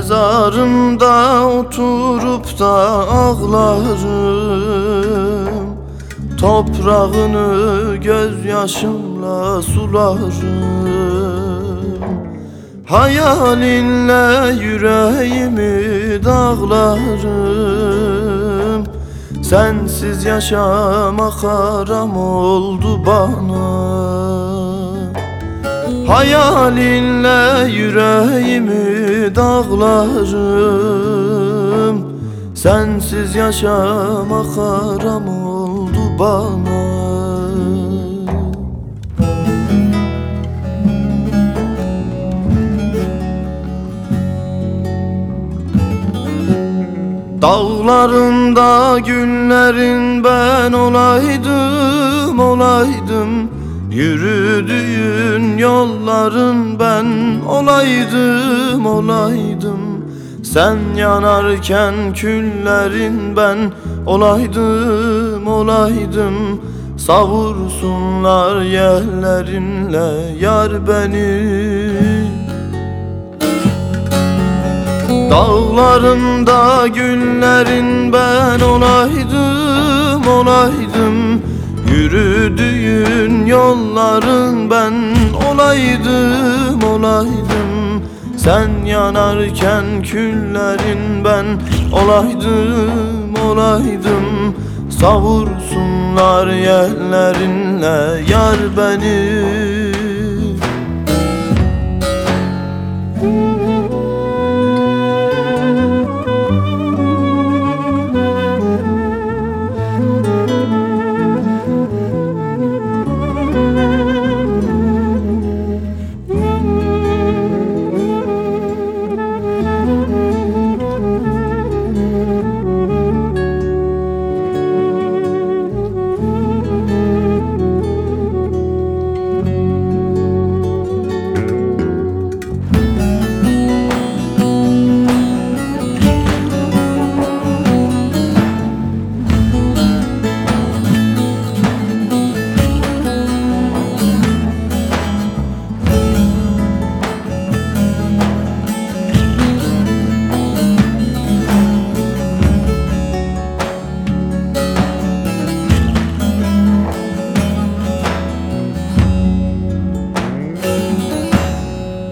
Mezarımda oturup da ağlarım. Toprağını gözyaşımla sularım. Hayalinle yüreğimi dağlarım. Sensiz yaşamak haram oldu bana Hayalinle yüreğimi dağlarım. Sensiz yaşamak haram oldu bana. Dağlarında günlerin ben olaydım olaydım Yürüdüğün yolların ben olaydım olaydım. Sen yanarken küllerin ben olaydım olaydım. Savursunlar yerlerinle yar beni. Dağlarında günlerin ben olaydım olaydım Yürüdüğün yolların ben olaydım olaydım. Sen yanarken küllerin ben olaydım olaydım. Savursunlar yerlerinle yar beni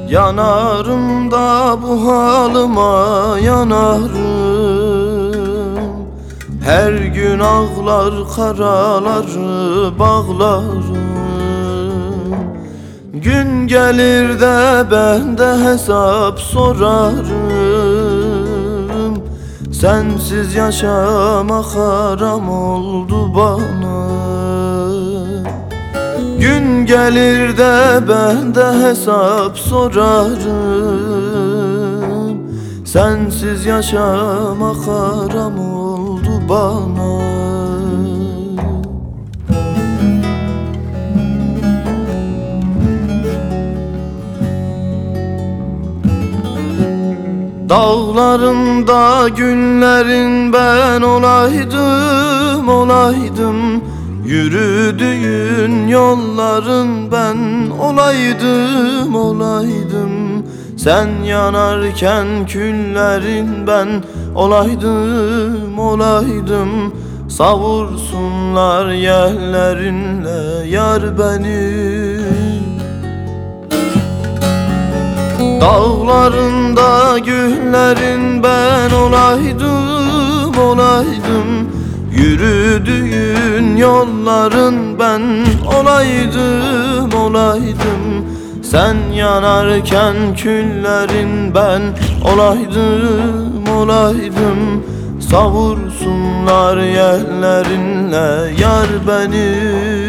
Yanarım da bu halıma yanarım. Her gün ağlar karaları bağlarım. Gün gelir de ben de hesap sorarım. Sensiz yaşamak haram oldu bana gelir de ben de hesap sorarım. Sensiz yaşamak haram oldu bana. Dağlarında günlerin ben olaydım olaydım Yürüdüğün yolların ben olaydım olaydım. Sen yanarken küllerin ben olaydım olaydım. Savursunlar yerlerinle yar beni. Dağlarında güllerin ben olaydım olaydım Yürüdüğün yolların ben olaydım olaydım. Sen yanarken küllerin ben olaydım olaydım. Savursunlar yerlerinle yar beni